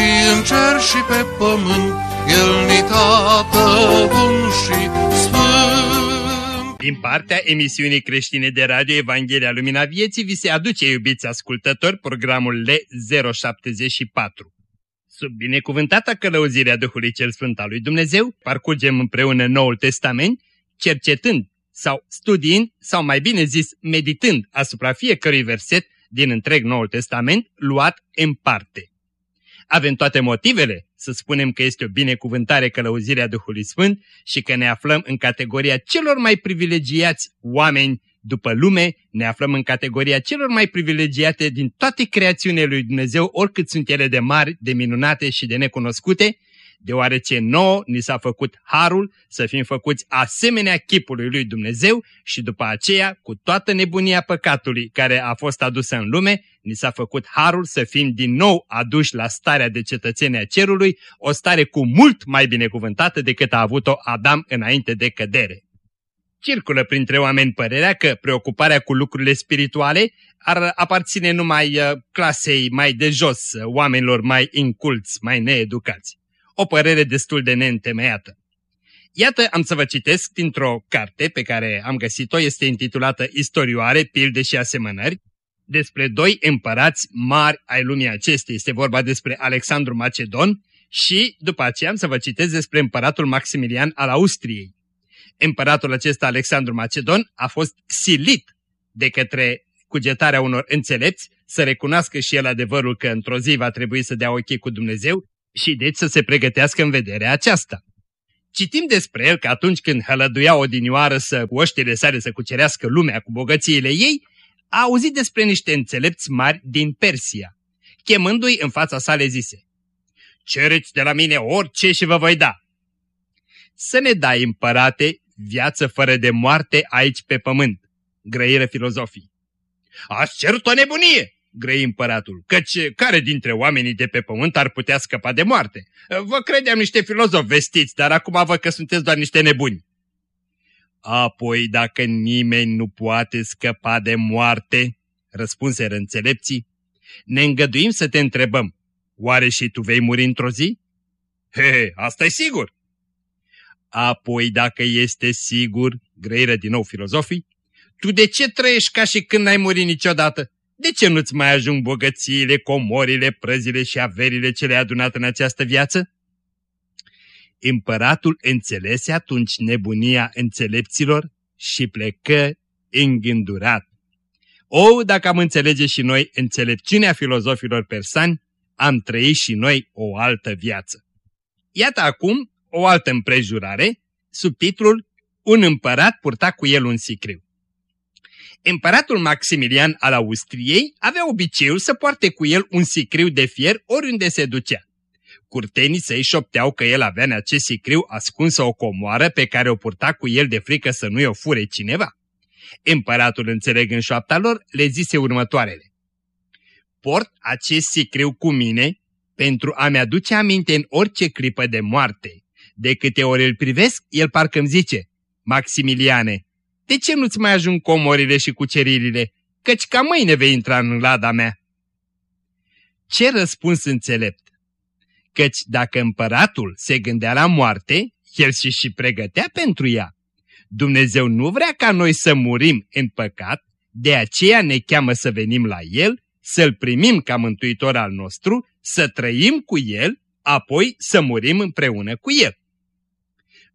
și în cer și pe pământ, El ni tată bun și sfânt. Din partea emisiunii creștine de radio Evanghelia Lumina Vieții vi se aduce, iubiți ascultători, programul L074. Sub binecuvântata călăuzirea Duhului Cel Sfânt al lui Dumnezeu, parcurgem împreună Noul Testament, cercetând sau studiind, sau mai bine zis, meditând asupra fiecărui verset din întreg Noul Testament, luat în parte. Avem toate motivele să spunem că este o binecuvântare călăuzirea Duhului Sfânt și că ne aflăm în categoria celor mai privilegiați oameni după lume, ne aflăm în categoria celor mai privilegiate din toate creațiunile lui Dumnezeu, oricât sunt ele de mari, de minunate și de necunoscute, deoarece nouă ni s-a făcut harul să fim făcuți asemenea chipului lui Dumnezeu și după aceea, cu toată nebunia păcatului care a fost adusă în lume, ni s-a făcut harul să fim din nou aduși la starea de cetățenie a cerului, o stare cu mult mai binecuvântată decât a avut-o Adam înainte de cădere. Circulă printre oameni părerea că preocuparea cu lucrurile spirituale ar aparține numai uh, clasei mai de jos, uh, oamenilor mai inculți, mai needucați. O părere destul de neîntemeiată. Iată, am să vă citesc dintr-o carte pe care am găsit-o, este intitulată Istorioare, pilde și asemănări, despre doi împărați mari ai lumii acestei. Este vorba despre Alexandru Macedon și după aceea am să vă citesc despre împăratul Maximilian al Austriei. Împăratul acesta Alexandru Macedon a fost silit de către cugetarea unor înțelepți să recunoască și el adevărul că într-o zi va trebui să dea ochii cu Dumnezeu și deci să se pregătească în vederea aceasta. Citim despre el că atunci când hălăduia odinioară să cu oștile sale să cucerească lumea cu bogățiile ei, a auzit despre niște înțelepți mari din Persia. Chemându-i în fața sa le zise, Cereți de la mine orice și vă voi da. Să ne dai, împărate, viață fără de moarte aici pe pământ, grăiră filozofii. Ați cerut o nebunie, grăi împăratul, căci care dintre oamenii de pe pământ ar putea scăpa de moarte? Vă credeam niște filozofi vestiți, dar acum văd că sunteți doar niște nebuni. Apoi, dacă nimeni nu poate scăpa de moarte, răspunseră înțelepții, ne îngăduim să te întrebăm, oare și tu vei muri într-o zi? He, he asta e sigur. Apoi, dacă este sigur, grăiră din nou filozofii, tu de ce trăiești ca și când n-ai murit niciodată? De ce nu-ți mai ajung bogățiile, comorile, prăzile și averile ce le-ai adunat în această viață? Împăratul înțelese atunci nebunia înțelepților și plecă îngândurat. O, dacă am înțelege și noi înțelepciunea filozofilor persani, am trăit și noi o altă viață. Iată acum o altă împrejurare, sub titlul Un împărat purta cu el un sicriu. Împăratul Maximilian al Austriei avea obiceiul să poarte cu el un sicriu de fier oriunde se ducea. Curtenii săi șopteau că el avea în acest sicriu ascunsă o comoară pe care o purta cu el de frică să nu-i o fure cineva. Împăratul, înțelegând șoapta lor, le zise următoarele. Port acest sicriu cu mine pentru a-mi aduce aminte în orice clipă de moarte. De câte ori îl privesc, el parcă îmi zice, Maximiliane, de ce nu-ți mai ajung comorile și cuceririle, căci ca mâine vei intra în lada mea? Ce răspuns înțelept! Căci dacă împăratul se gândea la moarte, el și și pregătea pentru ea. Dumnezeu nu vrea ca noi să murim în păcat, de aceea ne cheamă să venim la El, să-L primim ca mântuitor al nostru, să trăim cu El, apoi să murim împreună cu El.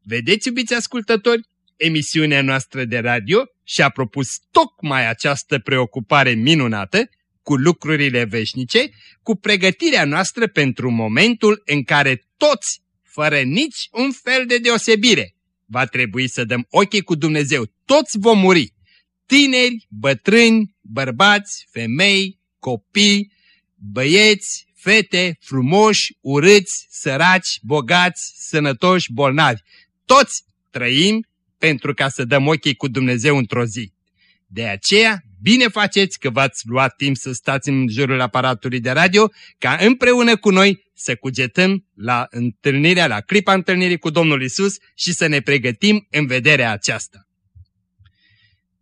Vedeți, iubiți ascultători, emisiunea noastră de radio și-a propus tocmai această preocupare minunată cu lucrurile veșnice, cu pregătirea noastră pentru momentul în care toți, fără nici un fel de deosebire, va trebui să dăm ochii cu Dumnezeu. Toți vom muri. Tineri, bătrâni, bărbați, femei, copii, băieți, fete, frumoși, urâți, săraci, bogați, sănătoși, bolnavi. Toți trăim pentru ca să dăm ochii cu Dumnezeu într-o zi. De aceea, bine faceți că v-ați luat timp să stați în jurul aparatului de radio, ca împreună cu noi să cugetăm la întâlnirea, la clipa întâlnirii cu Domnul Isus și să ne pregătim în vederea aceasta.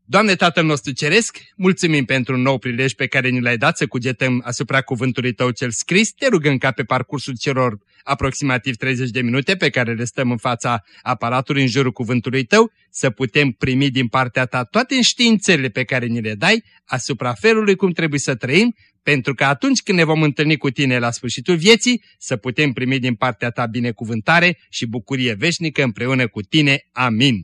Doamne Tatăl nostru Ceresc, mulțumim pentru un nou prilej pe care ni l-ai dat să cugetăm asupra cuvântului Tău cel scris. Te rugăm ca pe parcursul celor aproximativ 30 de minute pe care le stăm în fața aparatului în jurul cuvântului Tău, să putem primi din partea Ta toate înștiințările pe care ni le dai asupra felului cum trebuie să trăim, pentru că atunci când ne vom întâlni cu Tine la sfârșitul vieții, să putem primi din partea Ta binecuvântare și bucurie veșnică împreună cu Tine. Amin.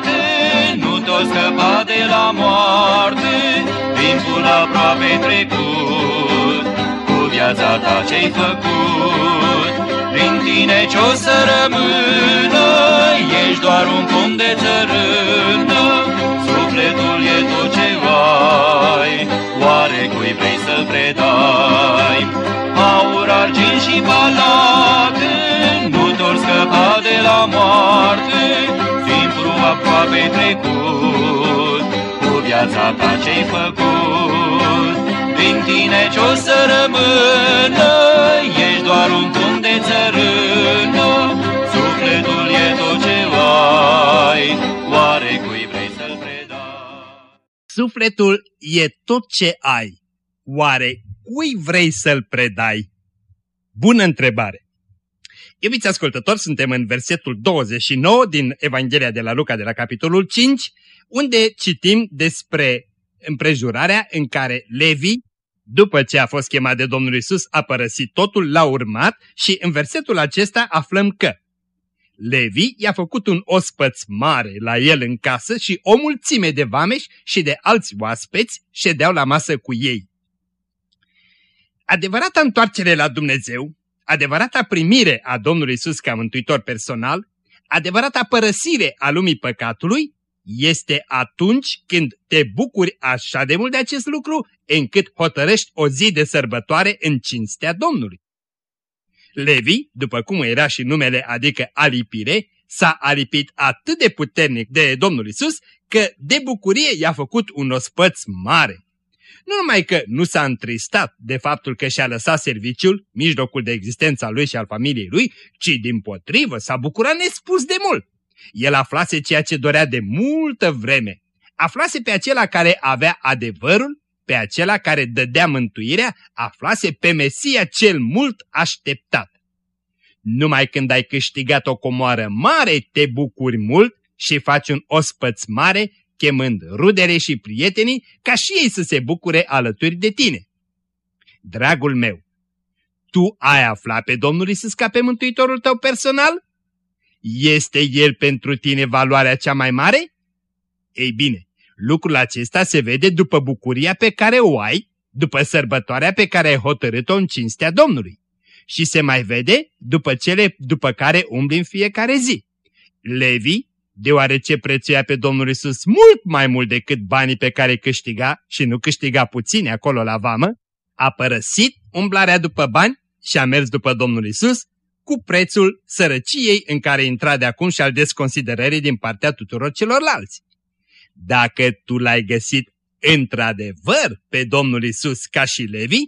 nu tot scăpa de la moarte, timpul aproape trecut, cu viața ta ce-ai făcut. Prin tine ce-o să rămână, ești doar un pom de țărână, sufletul e tot ce ai, oare cui vrei să-l predai? Aur, argint și palate, nu te scăpa de la moarte, timpul aproape trecut, cu viața ta ce-ai făcut. Din tine ce-o să rămână, ești doar un pom de țărână, sufletul e tot ce ai, oare cui vrei să-l predai? Sufletul e tot ce ai. Oare cui vrei să-l predai? Bună întrebare! Iubiți ascultători, suntem în versetul 29 din Evanghelia de la Luca de la capitolul 5, unde citim despre împrejurarea în care Levi, după ce a fost chemat de Domnul Isus, a părăsit totul, l-a urmat și în versetul acesta aflăm că Levi i-a făcut un ospăț mare la el în casă și o mulțime de vameși și de alți oaspeți ședeau la masă cu ei. Adevărata întoarcere la Dumnezeu, adevărata primire a Domnului Isus ca mântuitor personal, adevărata părăsire a lumii păcatului, este atunci când te bucuri așa de mult de acest lucru, încât hotărăști o zi de sărbătoare în cinstea Domnului. Levi, după cum era și numele, adică alipire, s-a alipit atât de puternic de Domnul Isus, că de bucurie i-a făcut un ospăț mare. Nu numai că nu s-a întristat de faptul că și-a lăsat serviciul, mijlocul de existență al lui și al familiei lui, ci din potrivă s-a bucurat nespus de mult. El aflase ceea ce dorea de multă vreme. Aflase pe acela care avea adevărul, pe acela care dădea mântuirea, aflase pe Mesia cel mult așteptat. Numai când ai câștigat o comoară mare, te bucuri mult și faci un ospăț mare chemând rudele și prietenii ca și ei să se bucure alături de tine. Dragul meu, tu ai aflat pe Domnul Isus ca pe mântuitorul tău personal? Este El pentru tine valoarea cea mai mare? Ei bine, lucrul acesta se vede după bucuria pe care o ai, după sărbătoarea pe care ai hotărât-o în cinstea Domnului. Și se mai vede după cele după care umbli în fiecare zi. Levi deoarece prețuia pe Domnul Isus mult mai mult decât banii pe care câștiga și nu câștiga puțini acolo la vamă, a părăsit umblarea după bani și a mers după Domnul Isus cu prețul sărăciei în care intra de acum și al desconsiderării din partea tuturor celorlalți. Dacă tu l-ai găsit într-adevăr pe Domnul Isus ca și Levi,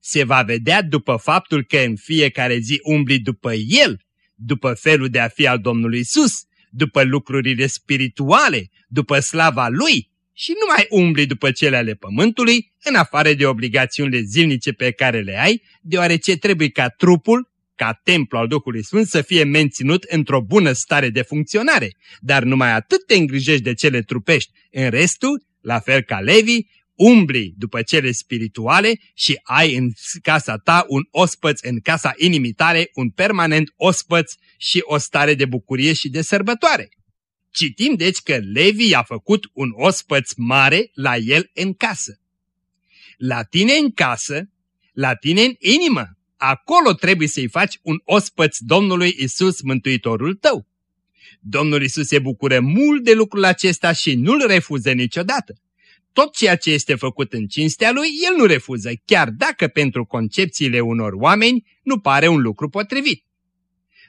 se va vedea după faptul că în fiecare zi umbli după El, după felul de a fi al Domnului Isus, după lucrurile spirituale, după slava Lui și nu mai umbli după cele ale pământului, în afară de obligațiunile zilnice pe care le ai, deoarece trebuie ca trupul, ca templu al Duhului Sfânt să fie menținut într-o bună stare de funcționare, dar numai atât te îngrijești de cele trupești, în restul La fel ca Levi, umbli după cele spirituale și ai în casa ta un ospăț, în casa inimii tale, un permanent ospăț și o stare de bucurie și de sărbătoare. Citim deci că Levi a făcut un ospăț mare la el în casă. La tine în casă, la tine în inimă, acolo trebuie să-i faci un ospăț Domnului Isus, Mântuitorul tău. Domnul Isus se bucură mult de lucrul acesta și nu-l refuză niciodată. Tot ceea ce este făcut în cinstea lui, el nu refuză, chiar dacă pentru concepțiile unor oameni nu pare un lucru potrivit.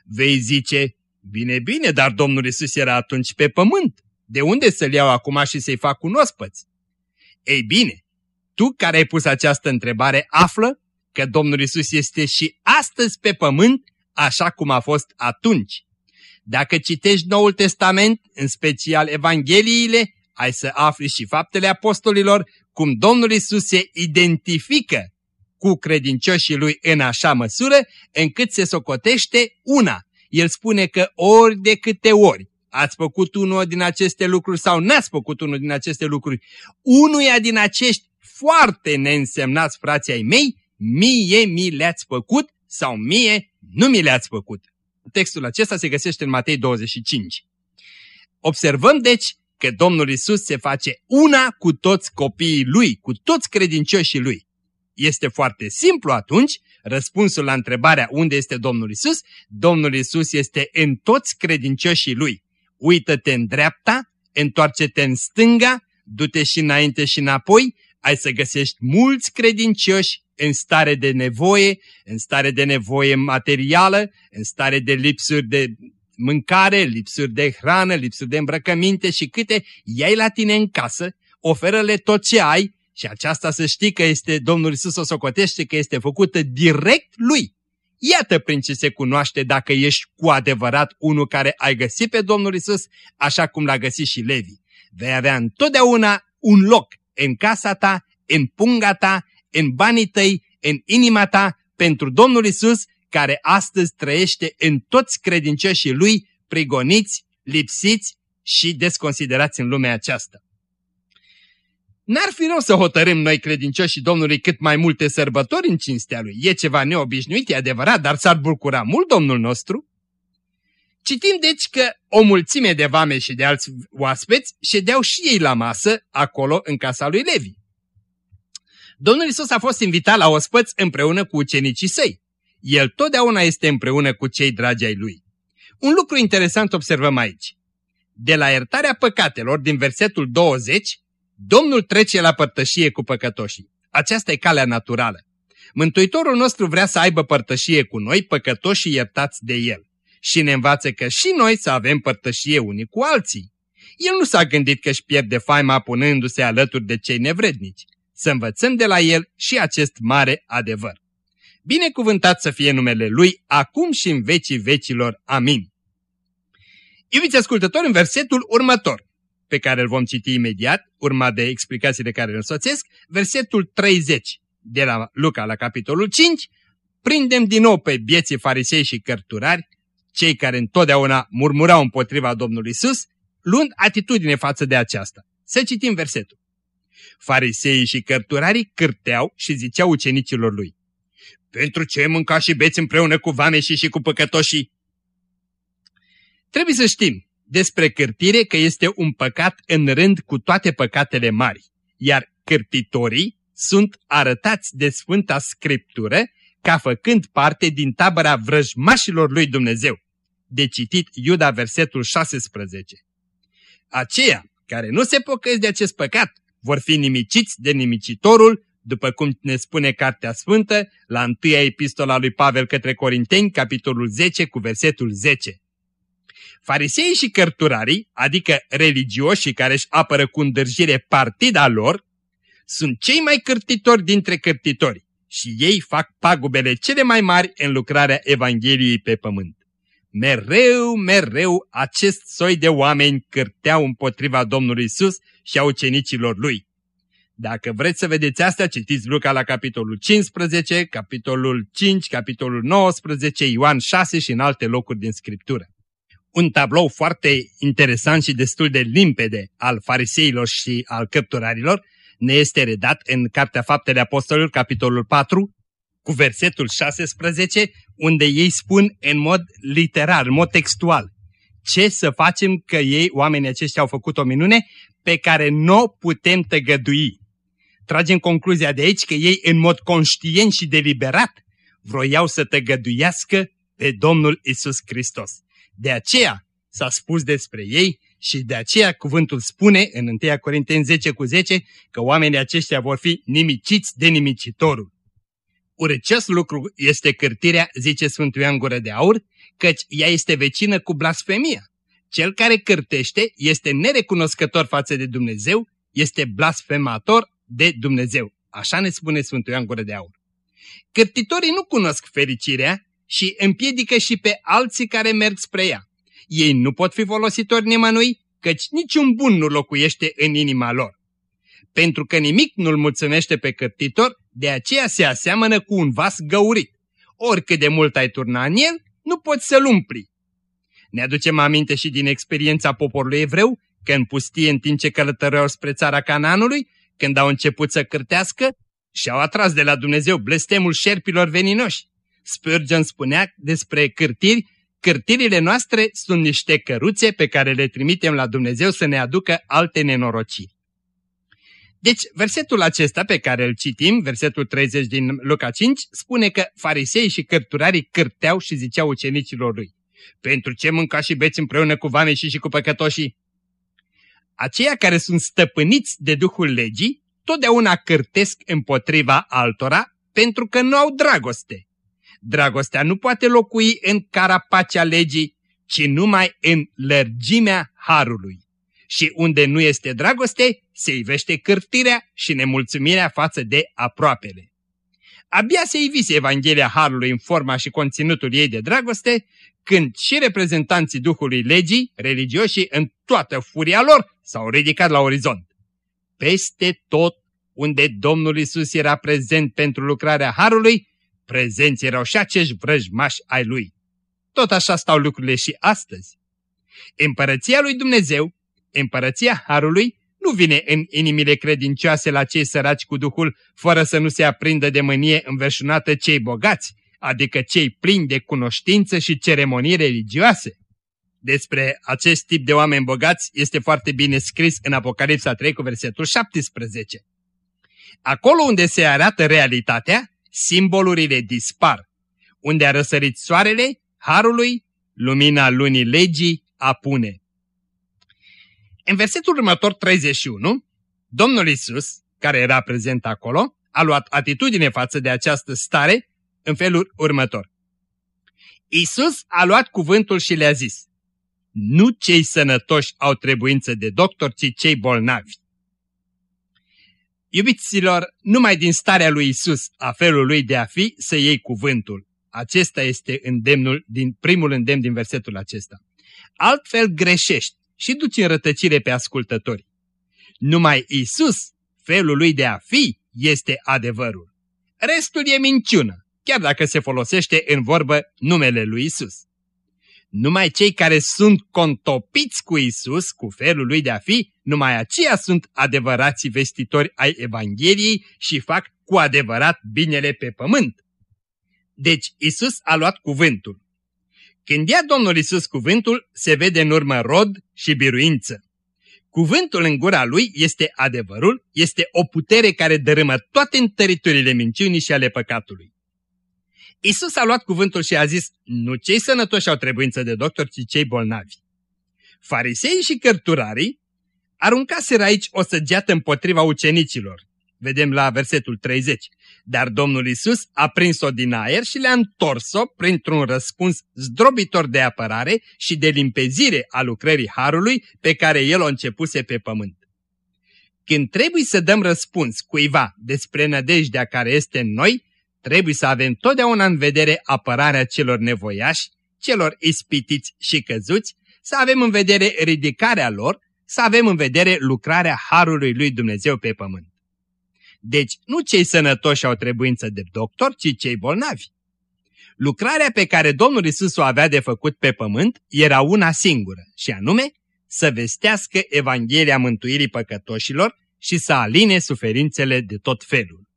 Vei zice, bine, bine, dar Domnul Isus era atunci pe pământ. De unde să-l iau acum și să-i fac un ospăț? Ei bine, tu care ai pus această întrebare află că Domnul Isus este și astăzi pe pământ, așa cum a fost atunci. Dacă citești Noul Testament, în special Evangheliile, ai să afli și faptele apostolilor, cum Domnul Isus se identifică cu credincioșii lui în așa măsură, încât se socotește una. El spune că ori de câte ori ați făcut unul din aceste lucruri sau n-ați făcut unul din aceste lucruri, unuia din acești foarte neînsemnați frații ai mei, mie mi le-ați făcut sau mie nu mi le-ați făcut. Textul acesta se găsește în Matei 25. Observăm deci că Domnul Isus se face una cu toți copiii Lui, cu toți credincioșii Lui. Este foarte simplu atunci, răspunsul la întrebarea unde este Domnul Isus, Domnul Isus este în toți credincioșii Lui. Uită-te în dreapta, întoarce-te în stânga, du-te și înainte și înapoi, ai să găsești mulți credincioși în stare de nevoie, în stare de nevoie materială, în stare de lipsuri de mâncare, lipsuri de hrană, lipsuri de îmbrăcăminte și câte iai la tine în casă, oferă-le tot ce ai și aceasta să știi că este Domnul Isus o socotește că este făcută direct lui. Iată prin ce se cunoaște dacă ești cu adevărat unul care ai găsit pe Domnul Isus, așa cum l-a găsit și Levi. Vei avea întotdeauna un loc în casa ta, în punga ta, în banii tăi, în inima ta, pentru Domnul Isus, care astăzi trăiește în toți credincioșii Lui, prigoniți, lipsiți și desconsiderați în lumea aceasta. N-ar fi rău să hotărâm noi credincioșii Domnului cât mai multe sărbători în cinstea Lui. E ceva neobișnuit, e adevărat, dar s-ar bucura mult Domnul nostru. Citim deci că o mulțime de vame și de alți oaspeți ședeau și ei la masă, acolo, în casa lui Levi. Domnul Isus a fost invitat la ospăț împreună cu ucenicii săi. El totdeauna este împreună cu cei dragi ai lui. Un lucru interesant observăm aici. De la iertarea păcatelor din versetul 20, Domnul trece la părtășie cu păcătoșii. Aceasta e calea naturală. Mântuitorul nostru vrea să aibă părtășie cu noi, păcătoșii iertați de El. Și ne învață că și noi să avem părtășie unii cu alții. El nu s-a gândit că își pierde faima punându-se alături de cei nevrednici. Să învățăm de la el și acest mare adevăr. Binecuvântat să fie numele Lui, acum și în vecii vecilor. Amin. Iubiți ascultători, în versetul următor, pe care îl vom citi imediat, urmat de explicațiile care îl însoțesc, versetul 30 de la Luca la capitolul 5, prindem din nou pe bieții farisei și cărturari, cei care întotdeauna murmurau împotriva Domnului Isus, luând atitudine față de aceasta. Să citim versetul. Fariseii și cărturarii cârteau și ziceau ucenicilor lui. Pentru ce mânca și beți împreună cu vameșii și cu păcătoșii? Trebuie să știm despre cârtire că este un păcat în rând cu toate păcatele mari, iar cârtitorii sunt arătați de Sfânta Scriptură ca făcând parte din tabăra vrăjmașilor lui Dumnezeu. De citit Iuda versetul 16. Aceia care nu se pocăiesc de acest păcat vor fi nimiciți de nimicitorul după cum ne spune Cartea Sfântă la întâia epistola lui Pavel către Corinteni, capitolul 10, cu versetul 10. Fariseii și cărturarii, adică religioșii care își apără cu îndârjire partida lor, sunt cei mai cârtitori dintre cârtitori și ei fac pagubele cele mai mari în lucrarea Evangheliei pe pământ. Mereu, mereu acest soi de oameni cârteau împotriva Domnului Isus și a ucenicilor lui. Dacă vreți să vedeți asta, citiți Luca la capitolul 15, capitolul 5, capitolul 19, Ioan 6 și în alte locuri din Scriptură. Un tablou foarte interesant și destul de limpede al fariseilor și al căpturarilor ne este redat în Cartea Faptele Apostolilor, capitolul 4, cu versetul 16, unde ei spun în mod literar, în mod textual, ce să facem că ei, oamenii aceștia, au făcut o minune pe care nu o putem tăgădui. Tragem concluzia de aici că ei, în mod conștient și deliberat, vroiau să tăgăduiască pe Domnul Isus Hristos. De aceea s-a spus despre ei și de aceea cuvântul spune în 1 Corinteni 10 cu 10 că oamenii aceștia vor fi nimiciți de nimicitorul. Urăcios lucru este cârtirea, zice Sfântul Ioan Gură de Aur, căci ea este vecină cu blasfemia. Cel care cârtește este nerecunoscător față de Dumnezeu, este blasfemator de Dumnezeu. Așa ne spune Sfântul Ioan Gură de Aur. Cârtitorii nu cunosc fericirea și împiedică și pe alții care merg spre ea. Ei nu pot fi folositori nimănui, căci niciun bun nu locuiește în inima lor. Pentru că nimic nu-l mulțumește pe cârtitor, de aceea se aseamănă cu un vas găurit. Oricât de mult ai turna în el, nu poți să-l umpli. Ne aducem aminte și din experiența poporului evreu, că în pustie, în timp ce călătoreau spre țara Canaanului, când au început să cârtească, și-au atras de la Dumnezeu blestemul șerpilor veninoși. Spurgeon spunea despre cârtiri, cârtirile noastre sunt niște căruțe pe care le trimitem la Dumnezeu să ne aducă alte nenorociri. Deci, versetul acesta pe care îl citim, versetul 30 din Luca 5, spune că farisei și cărturarii cârteau și ziceau ucenicilor lui, Pentru ce mânca și beți împreună cu vameșii și cu păcătoșii? Aceia care sunt stăpâniți de Duhul Legii, totdeauna cârtesc împotriva altora pentru că nu au dragoste. Dragostea nu poate locui în carapacea legii, ci numai în lărgimea harului. Și unde nu este dragoste, se ivește cârtirea și nemulțumirea față de aproapele. Abia se ivise Evanghelia Harului în forma și conținutul ei de dragoste, când și reprezentanții Duhului Legii, religioșii, în toată furia lor, s-au ridicat la orizont. Peste tot unde Domnul Isus era prezent pentru lucrarea Harului, prezenți erau și acești vrăjmași ai Lui. Tot așa stau lucrurile și astăzi. Împărăția lui Dumnezeu, împărăția Harului, nu vine în inimile credincioase la cei săraci cu Duhul, fără să nu se aprindă de mânie înverșunată cei bogați, adică cei plini de cunoștință și ceremonii religioase. Despre acest tip de oameni bogați este foarte bine scris în Apocalipsa 3 cu versetul 17. Acolo unde se arată realitatea, simbolurile dispar. Unde a răsărit soarele, harului, lumina lunii legii apune. În versetul următor 31, Domnul Isus, care era prezent acolo, a luat atitudine față de această stare în felul următor. Isus a luat cuvântul și le-a zis, Nu cei sănătoși au trebuință de doctor, ci cei bolnavi. Iubiților, numai din starea lui Isus, a felul lui de a fi, să iei cuvântul. Acesta este îndemnul din primul îndemn din versetul acesta. Altfel greșești și duci în rătăcire pe ascultători. Numai Isus, felul lui de a fi, este adevărul. Restul e minciună, chiar dacă se folosește în vorbă numele lui Isus. Numai cei care sunt contopiți cu Isus, cu felul lui de a fi, numai aceia sunt adevărații vestitori ai Evangheliei și fac cu adevărat binele pe pământ. Deci Isus a luat cuvântul. Când ia Domnul Isus cuvântul, se vede în urmă rod și biruință. Cuvântul în gura lui este adevărul, este o putere care dărâmă toate întăriturile minciunii și ale păcatului. Isus a luat cuvântul și a zis, nu cei sănătoși au trebuință de doctor, ci cei bolnavi. Farisei și cărturarii aruncaseră aici o săgeată împotriva ucenicilor. Vedem la versetul 30. Dar Domnul Isus a prins-o din aer și le-a întors-o printr-un răspuns zdrobitor de apărare și de limpezire a lucrării Harului pe care El o începuse pe pământ. Când trebuie să dăm răspuns cuiva despre nădejdea care este în noi, Trebuie să avem totdeauna în vedere apărarea celor nevoiași, celor ispitiți și căzuți, să avem în vedere ridicarea lor, să avem în vedere lucrarea Harului lui Dumnezeu pe pământ. Deci nu cei sănătoși au trebuință de doctor, ci cei bolnavi. Lucrarea pe care Domnul Isus o avea de făcut pe pământ era una singură, și anume să vestească Evanghelia mântuirii păcătoșilor și să aline suferințele de tot felul.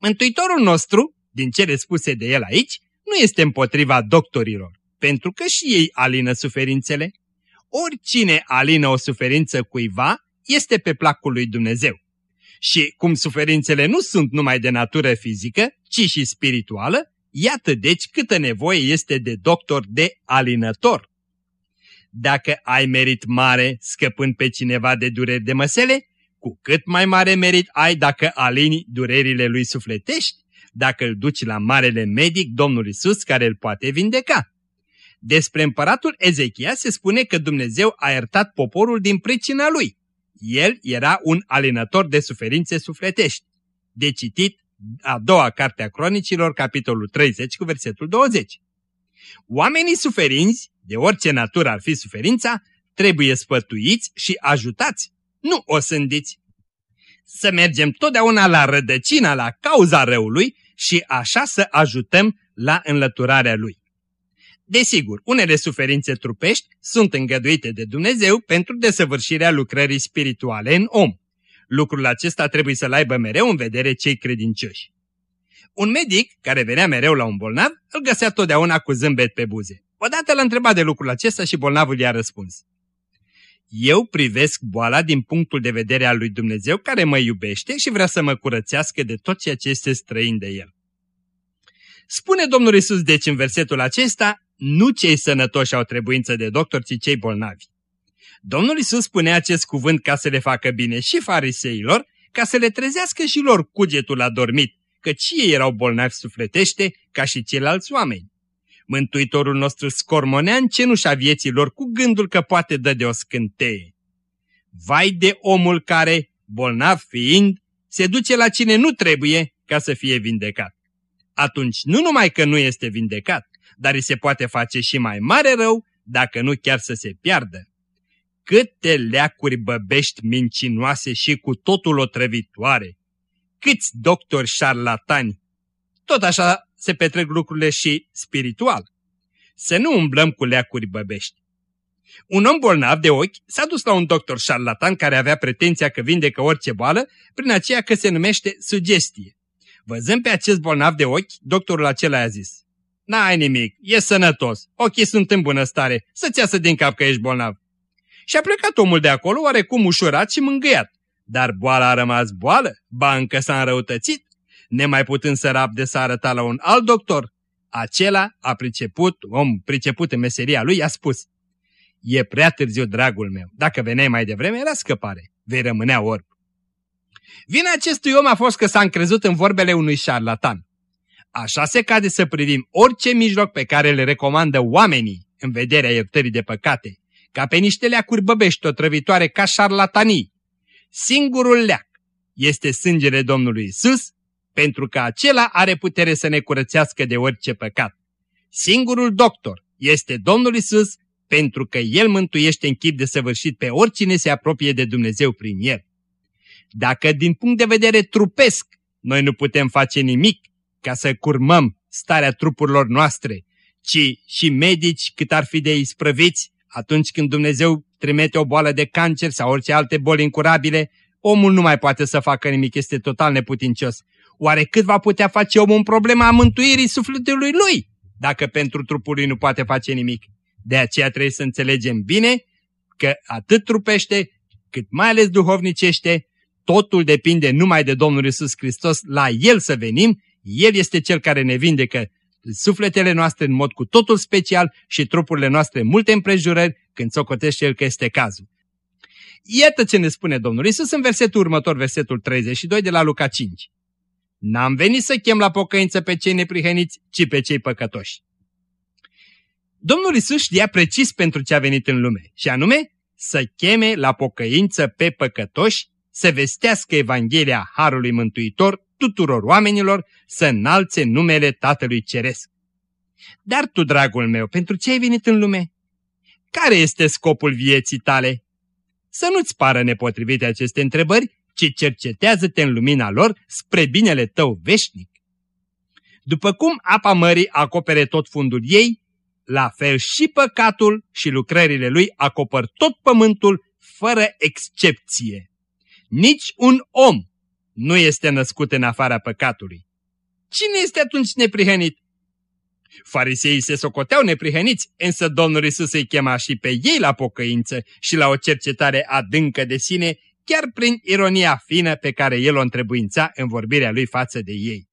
Mântuitorul nostru, din cele spuse de el aici, nu este împotriva doctorilor, pentru că și ei alină suferințele. Oricine alină o suferință cuiva este pe placul lui Dumnezeu. Și cum suferințele nu sunt numai de natură fizică, ci și spirituală, iată deci câtă nevoie este de doctor de alinător. Dacă ai merit mare scăpând pe cineva de dureri de măsele, cu cât mai mare merit ai dacă alini durerile lui sufletești, dacă îl duci la marele medic, Domnul Isus, care îl poate vindeca. Despre împăratul Ezechia se spune că Dumnezeu a iertat poporul din pricina lui. El era un alinător de suferințe sufletești. De citit a doua carte a cronicilor, capitolul 30 cu versetul 20. Oamenii suferinți, de orice natură ar fi suferința, trebuie spătuiți și ajutați, nu o sândiți. Să mergem totdeauna la rădăcina, la cauza răului și așa să ajutăm la înlăturarea lui. Desigur, unele suferințe trupești sunt îngăduite de Dumnezeu pentru desăvârșirea lucrării spirituale în om. Lucrul acesta trebuie să-l aibă mereu în vedere cei credincioși. Un medic, care venea mereu la un bolnav, îl găsea totdeauna cu zâmbet pe buze. Odată l-a întrebat de lucrul acesta și bolnavul i-a răspuns. Eu privesc boala din punctul de vedere al lui Dumnezeu care mă iubește și vrea să mă curățească de tot ceea ce este străin de el. Spune Domnul Isus deci în versetul acesta, nu cei sănătoși au trebuință de doctor, ci cei bolnavi. Domnul Isus spune acest cuvânt ca să le facă bine și fariseilor, ca să le trezească și lor cugetul adormit, căci ei erau bolnavi sufletește ca și ceilalți oameni. Mântuitorul nostru scormonea în cenușa vieții lor cu gândul că poate dă de o scânteie. Vai de omul care, bolnav fiind, se duce la cine nu trebuie ca să fie vindecat. Atunci nu numai că nu este vindecat, dar îi se poate face și mai mare rău, dacă nu chiar să se piardă. Câte leacuri băbești mincinoase și cu totul otrăvitoare! Câți doctori șarlatani! Tot așa se petrec lucrurile și spiritual. Să nu umblăm cu leacuri băbești. Un om bolnav de ochi s-a dus la un doctor șarlatan care avea pretenția că vindecă orice boală, prin aceea că se numește sugestie. Văzând pe acest bolnav de ochi, doctorul acela a zis, N-ai nimic, e sănătos, ochii sunt în bună stare, să-ți iasă din cap că ești bolnav. Și a plecat omul de acolo oarecum ușurat și mângâiat. Dar boala a rămas boală, ba încă s-a înrăutățit. Nemai putând să rabde să arăta la un alt doctor, acela a priceput, om priceput în meseria lui, a spus E prea târziu, dragul meu, dacă veneai mai devreme, era scăpare, vei rămânea orb. Vina acestui om a fost că s-a încrezut în vorbele unui șarlatan. Așa se cade să privim orice mijloc pe care le recomandă oamenii în vederea iertării de păcate, ca pe niște leacuri băbești otrăvitoare ca șarlatanii. Singurul leac este sângele Domnului Isus, pentru că acela are putere să ne curățească de orice păcat. Singurul doctor este Domnul Isus, pentru că El mântuiește în chip de săvârșit pe oricine se apropie de Dumnezeu prin El. Dacă din punct de vedere trupesc noi nu putem face nimic ca să curmăm starea trupurilor noastre, ci și medici cât ar fi de isprăviți atunci când Dumnezeu trimite o boală de cancer sau orice alte boli incurabile, omul nu mai poate să facă nimic, este total neputincios. Oare cât va putea face omul în problema mântuirii sufletului lui, dacă pentru trupul lui nu poate face nimic? De aceea trebuie să înțelegem bine că atât trupește, cât mai ales duhovnicește, totul depinde numai de Domnul Isus Hristos, la El să venim, El este Cel care ne vindecă sufletele noastre în mod cu totul special și trupurile noastre multe împrejurări când socotește El că este cazul. Iată ce ne spune Domnul Isus în versetul următor, versetul 32 de la Luca 5. N-am venit să chem la pocăință pe cei neprihăniți, ci pe cei păcătoși. Domnul Isus știa precis pentru ce a venit în lume, și anume să cheme la pocăință pe păcătoși, să vestească Evanghelia Harului Mântuitor tuturor oamenilor, să înalțe numele Tatălui Ceresc. Dar tu, dragul meu, pentru ce ai venit în lume? Care este scopul vieții tale? Să nu-ți pară nepotrivite aceste întrebări, ci cercetează-te în lumina lor spre binele tău veșnic. După cum apa mării acopere tot fundul ei, la fel și păcatul și lucrările lui acopăr tot pământul fără excepție. Nici un om nu este născut în afara păcatului. Cine este atunci neprihănit? Fariseii se socoteau neprihăniți, însă Domnul Isus îi chema și pe ei la pocăință și la o cercetare adâncă de sine, chiar prin ironia fină pe care el o întrebuința în vorbirea lui față de ei.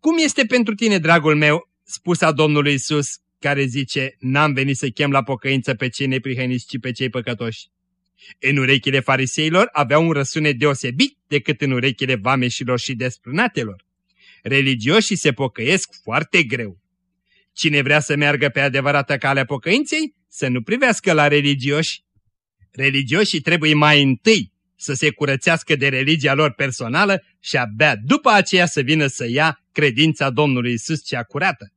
Cum este pentru tine, dragul meu, spusa Domnului Isus, care zice, n-am venit să chem la pocăință pe cei neprihăniți, ci pe cei păcătoși? În urechile fariseilor avea un răsunet deosebit decât în urechile vameșilor și desprânatelor. Religioșii se pocăiesc foarte greu. Cine vrea să meargă pe adevărata calea pocăinței, să nu privească la religioși. Religioșii trebuie mai întâi să se curățească de religia lor personală și abia după aceea să vină să ia credința Domnului Isus cea curată.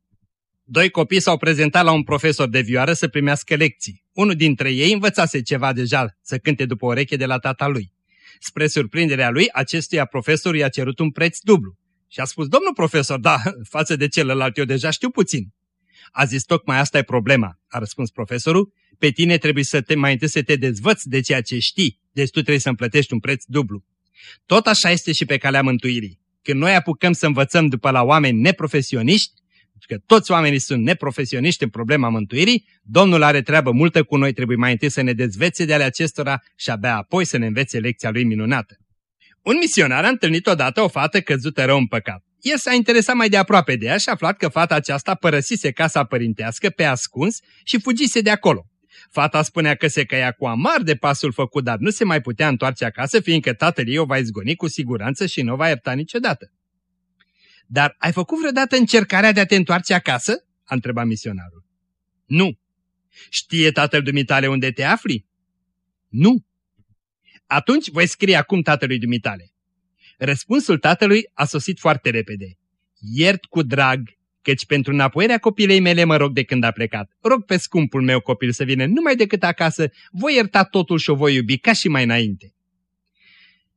Doi copii s-au prezentat la un profesor de vioară să primească lecții. Unul dintre ei învățase ceva deja să cânte după oreche de la tata lui. Spre surprinderea lui, acestuia profesor i-a cerut un preț dublu. Și a spus, domnul profesor, da, față de celălalt eu deja știu puțin. A zis, tocmai asta e problema, a răspuns profesorul, pe tine trebuie să te mai întâi să te dezvăți de ceea ce știi, deci tu trebuie să-mi plătești un preț dublu. Tot așa este și pe calea mântuirii. Când noi apucăm să învățăm după la oameni neprofesioniști, că toți oamenii sunt neprofesioniști în problema mântuirii, Domnul are treabă multă cu noi, trebuie mai întâi să ne dezvețe de ale acestora și abia apoi să ne învețe lecția lui minunată. Un misionar a întâlnit odată o fată căzută rău în păcat. El s-a interesat mai de aproape de ea și a aflat că fata aceasta părăsise casa părintească pe ascuns și fugise de acolo. Fata spunea că se căia cu amar de pasul făcut, dar nu se mai putea întoarce acasă, fiindcă tatăl ei o va izgoni cu siguranță și nu o va ierta niciodată. Dar ai făcut vreodată încercarea de a te întoarce acasă? a întrebat misionarul. Nu. Știe tatăl dumitale unde te afli? Nu. Atunci voi scrie acum tatălui dumitale. Răspunsul tatălui a sosit foarte repede. Iert cu drag, căci pentru înapoierea copilei mele mă rog de când a plecat. Rog pe scumpul meu copil să vină numai decât acasă, voi ierta totul și o voi iubi ca și mai înainte.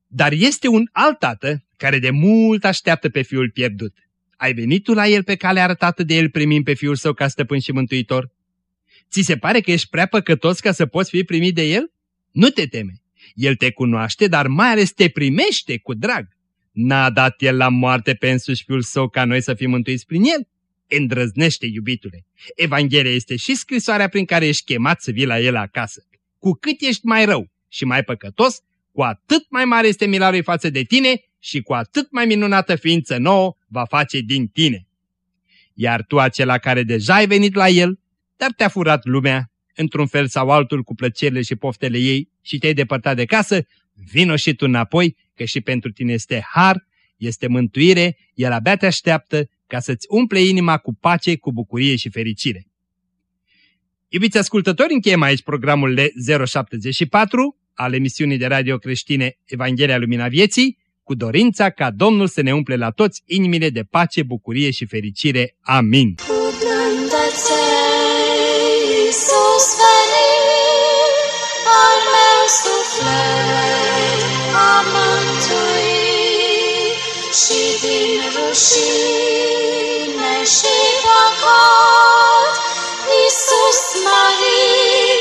Dar este un alt tată care de mult așteaptă pe fiul pierdut. Ai venit tu la el pe cale arătată de el primim pe fiul său ca stăpân și mântuitor? Ți se pare că ești prea păcătos ca să poți fi primit de el? Nu te teme. El te cunoaște, dar mai ales te primește cu drag. N-a dat el la moarte pe însuși fiul său ca noi să fim mântuiți prin el? Îndrăznește, iubitule. Evanghelia este și scrisoarea prin care ești chemat să vii la el acasă. Cu cât ești mai rău și mai păcătos, cu atât mai mare este milarul față de tine și cu atât mai minunată ființă nouă va face din tine. Iar tu acela care deja ai venit la el, dar te-a furat lumea, într-un fel sau altul cu plăcerile și poftele ei și te-ai depărtat de casă, vino și tu înapoi, că și pentru tine este har, este mântuire, el abia te așteaptă ca să-ți umple inima cu pace, cu bucurie și fericire. Iubiți ascultători, încheiem aici programul L074 al emisiunii de radio creștine Evanghelia Lumina Vieții, cu dorința ca Domnul să ne umple la toți inimile de pace, bucurie și fericire. Amin. Iisus Maria,